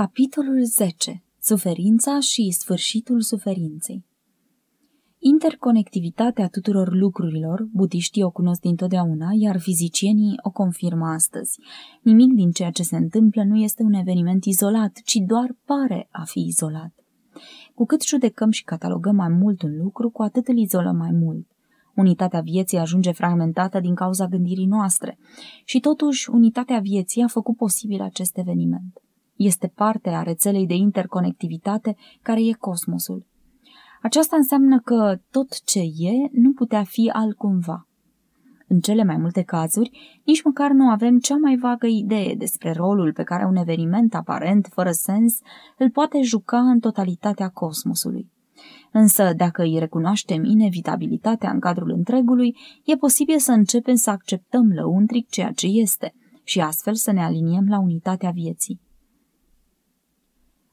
Capitolul 10. Suferința și sfârșitul suferinței Interconectivitatea tuturor lucrurilor, budiștii o cunosc dintotdeauna, iar fizicienii o confirmă astăzi. Nimic din ceea ce se întâmplă nu este un eveniment izolat, ci doar pare a fi izolat. Cu cât judecăm și catalogăm mai mult un lucru, cu atât îl izolăm mai mult. Unitatea vieții ajunge fragmentată din cauza gândirii noastre și totuși unitatea vieții a făcut posibil acest eveniment. Este parte a rețelei de interconectivitate care e cosmosul. Aceasta înseamnă că tot ce e nu putea fi altcumva. În cele mai multe cazuri, nici măcar nu avem cea mai vagă idee despre rolul pe care un eveniment aparent, fără sens, îl poate juca în totalitatea cosmosului. Însă, dacă îi recunoaștem inevitabilitatea în cadrul întregului, e posibil să începem să acceptăm lăuntric ceea ce este și astfel să ne aliniem la unitatea vieții.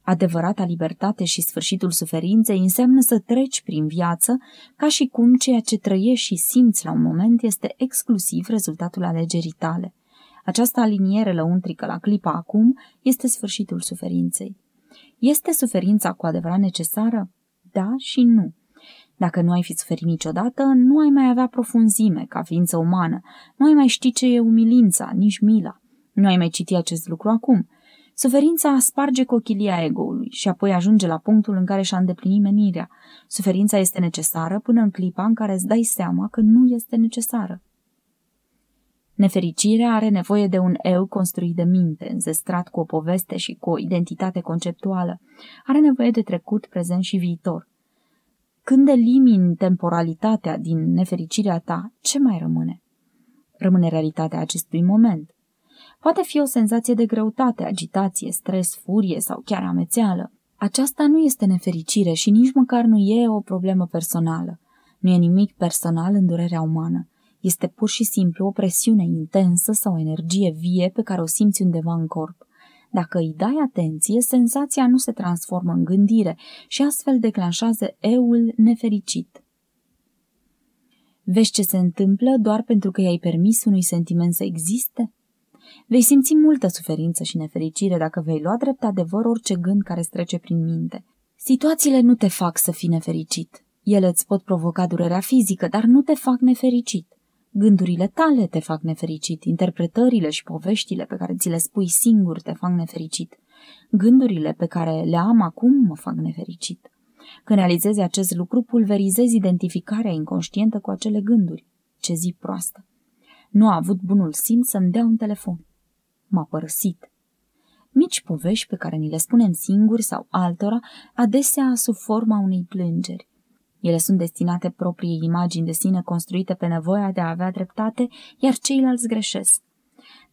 Adevărata libertate și sfârșitul suferinței înseamnă să treci prin viață ca și cum ceea ce trăiești și simți la un moment este exclusiv rezultatul alegerii tale. Această aliniere lăuntrică la clipa acum este sfârșitul suferinței. Este suferința cu adevărat necesară? Da și nu. Dacă nu ai fi suferit niciodată, nu ai mai avea profunzime ca ființă umană, nu ai mai ști ce e umilința, nici mila. Nu ai mai citi acest lucru acum. Suferința sparge cochilia ego-ului și apoi ajunge la punctul în care și-a îndeplinit menirea. Suferința este necesară până în clipa în care îți dai seama că nu este necesară. Nefericirea are nevoie de un eu construit de minte, înzestrat cu o poveste și cu o identitate conceptuală. Are nevoie de trecut, prezent și viitor. Când elimini temporalitatea din nefericirea ta, ce mai rămâne? Rămâne realitatea acestui moment. Poate fi o senzație de greutate, agitație, stres, furie sau chiar amețeală. Aceasta nu este nefericire și nici măcar nu e o problemă personală. Nu e nimic personal în durerea umană. Este pur și simplu o presiune intensă sau o energie vie pe care o simți undeva în corp. Dacă îi dai atenție, senzația nu se transformă în gândire și astfel declanșează eul nefericit. Vezi ce se întâmplă doar pentru că i-ai permis unui sentiment să existe? Vei simți multă suferință și nefericire dacă vei lua drept adevăr orice gând care îți trece prin minte. Situațiile nu te fac să fii nefericit. Ele îți pot provoca durerea fizică, dar nu te fac nefericit. Gândurile tale te fac nefericit, interpretările și poveștile pe care ți le spui singur te fac nefericit. Gândurile pe care le am acum mă fac nefericit. Când realizezi acest lucru, pulverizezi identificarea inconștientă cu acele gânduri. Ce zi proastă! Nu a avut bunul simț să-mi dea un telefon. M-a părăsit. Mici povești pe care ni le spunem singuri sau altora, adesea sub forma unei plângeri. Ele sunt destinate propriei imagini de sine construite pe nevoia de a avea dreptate, iar ceilalți greșesc.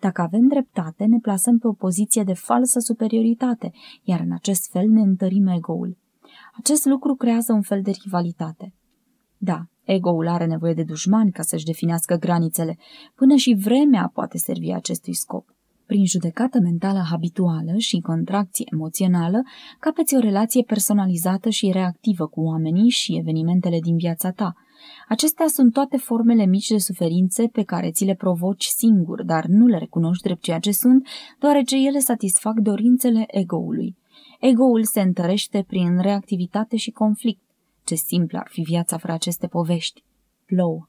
Dacă avem dreptate, ne plasăm pe o poziție de falsă superioritate, iar în acest fel ne întărim ego-ul. Acest lucru creează un fel de rivalitate. Da, ego-ul are nevoie de dușmani ca să-și definească granițele, până și vremea poate servi acestui scop. Prin judecată mentală habituală și contracție emoțională, capeți o relație personalizată și reactivă cu oamenii și evenimentele din viața ta. Acestea sunt toate formele mici de suferințe pe care ți le provoci singur, dar nu le recunoști drept ceea ce sunt, deoarece ele satisfac dorințele ego-ului. Ego-ul se întărește prin reactivitate și conflict. Ce simplă ar fi viața fără aceste povești. Plouă.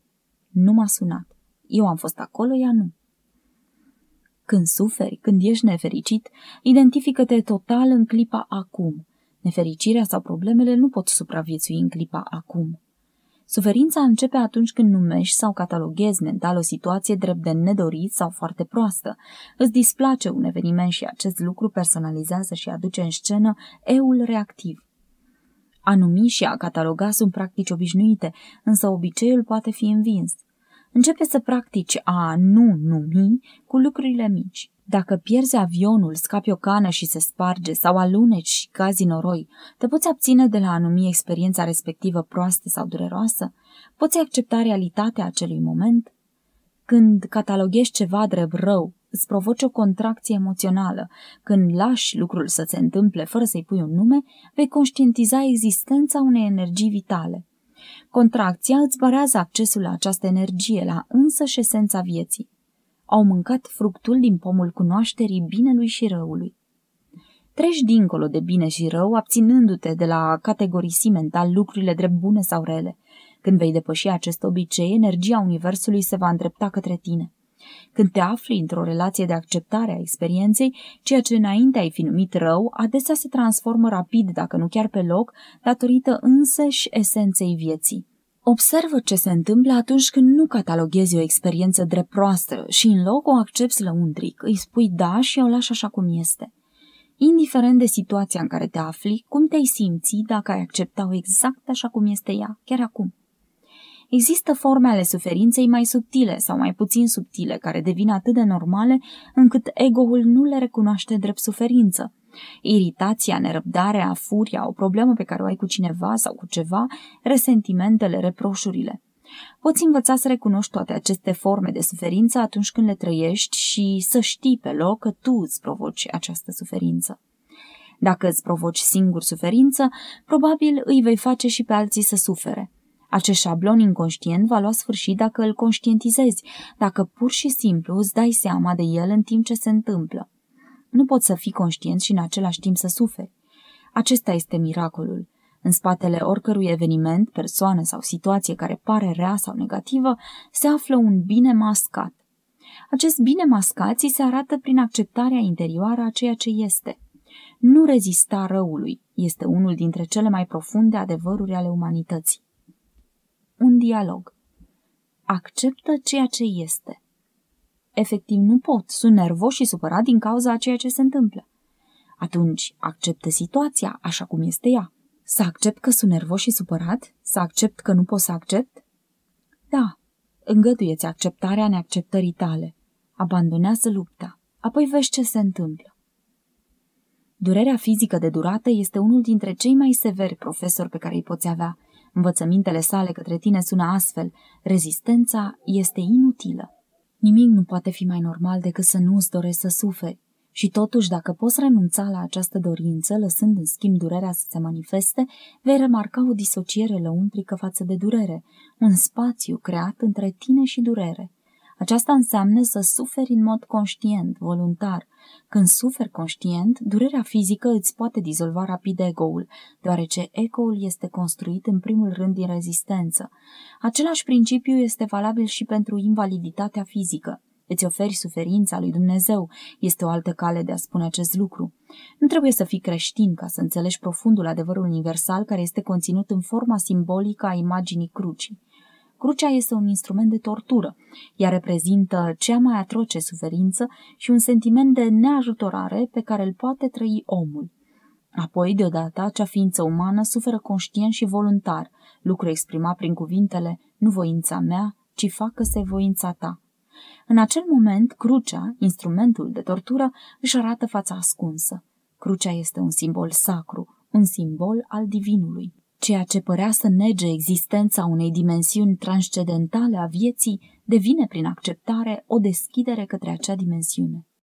Nu m-a sunat. Eu am fost acolo, ea nu. Când suferi, când ești nefericit, identifică-te total în clipa acum. Nefericirea sau problemele nu pot supraviețui în clipa acum. Suferința începe atunci când numești sau cataloghezi mental o situație drept de nedorit sau foarte proastă. Îți displace un eveniment și acest lucru personalizează și aduce în scenă eul reactiv. A numi și a cataloga sunt practici obișnuite, însă obiceiul poate fi învins. Începe să practici a nu numi cu lucrurile mici. Dacă pierzi avionul, scapi o cană și se sparge sau aluneci și cazi noroi, te poți abține de la a numi experiența respectivă proastă sau dureroasă? Poți accepta realitatea acelui moment? Când cataloghezi ceva drept rău, îți provoci o contracție emoțională. Când lași lucrul să se întâmple fără să-i pui un nume, vei conștientiza existența unei energii vitale. Contracția îți barează accesul la această energie, la însăși esența vieții. Au mâncat fructul din pomul cunoașterii binelui și răului. Treci dincolo de bine și rău, abținându-te de la a categorisi mental lucrurile drept bune sau rele. Când vei depăși acest obicei, energia Universului se va îndrepta către tine. Când te afli într-o relație de acceptare a experienței, ceea ce înainte ai fi numit rău, adesea se transformă rapid, dacă nu chiar pe loc, datorită însăși esenței vieții. Observă ce se întâmplă atunci când nu cataloghezi o experiență drept proastă și în loc o accepti lăuntric, îi spui da și o lași așa cum este. Indiferent de situația în care te afli, cum te-ai simți dacă ai accepta-o exact așa cum este ea, chiar acum? Există forme ale suferinței mai subtile sau mai puțin subtile, care devin atât de normale încât ego-ul nu le recunoaște drept suferință. Iritația, nerăbdarea, furia, o problemă pe care o ai cu cineva sau cu ceva, resentimentele, reproșurile. Poți învăța să recunoști toate aceste forme de suferință atunci când le trăiești și să știi pe loc că tu îți provoci această suferință. Dacă îți provoci singur suferință, probabil îi vei face și pe alții să sufere. Acest șablon inconștient va lua sfârșit dacă îl conștientizezi, dacă pur și simplu îți dai seama de el în timp ce se întâmplă. Nu poți să fii conștient și în același timp să suferi. Acesta este miracolul. În spatele oricărui eveniment, persoană sau situație care pare rea sau negativă, se află un bine mascat. Acest bine mascat ți se arată prin acceptarea interioară a ceea ce este. Nu rezista răului este unul dintre cele mai profunde adevăruri ale umanității. Un dialog. Acceptă ceea ce este. Efectiv nu pot, sunt nervos și supărat din cauza a ceea ce se întâmplă. Atunci acceptă situația așa cum este ea. Să accept că sunt nervos și supărat? Să accept că nu pot să accept? Da, îngăduieți acceptarea neacceptării tale. Abandonează lupta. Apoi vezi ce se întâmplă. Durerea fizică de durată este unul dintre cei mai severi profesori pe care îi poți avea. Învățămintele sale către tine sună astfel. Rezistența este inutilă. Nimic nu poate fi mai normal decât să nu îți dorești să suferi. Și totuși, dacă poți renunța la această dorință, lăsând în schimb durerea să se manifeste, vei remarca o disociere lăuntrică față de durere, un spațiu creat între tine și durere. Aceasta înseamnă să suferi în mod conștient, voluntar. Când suferi conștient, durerea fizică îți poate dizolva rapid ego-ul, deoarece ego-ul este construit în primul rând din rezistență. Același principiu este valabil și pentru invaliditatea fizică. Îți oferi suferința lui Dumnezeu, este o altă cale de a spune acest lucru. Nu trebuie să fii creștin ca să înțelegi profundul adevărul universal care este conținut în forma simbolică a imaginii crucii. Crucea este un instrument de tortură. Ea reprezintă cea mai atroce suferință și un sentiment de neajutorare pe care îl poate trăi omul. Apoi, deodată, acea ființă umană suferă conștient și voluntar, lucru exprimat prin cuvintele nu voința mea, ci facă-se voința ta. În acel moment, crucea, instrumentul de tortură, își arată fața ascunsă. Crucea este un simbol sacru, un simbol al divinului. Ceea ce părea să nege existența unei dimensiuni transcendentale a vieții devine prin acceptare o deschidere către acea dimensiune.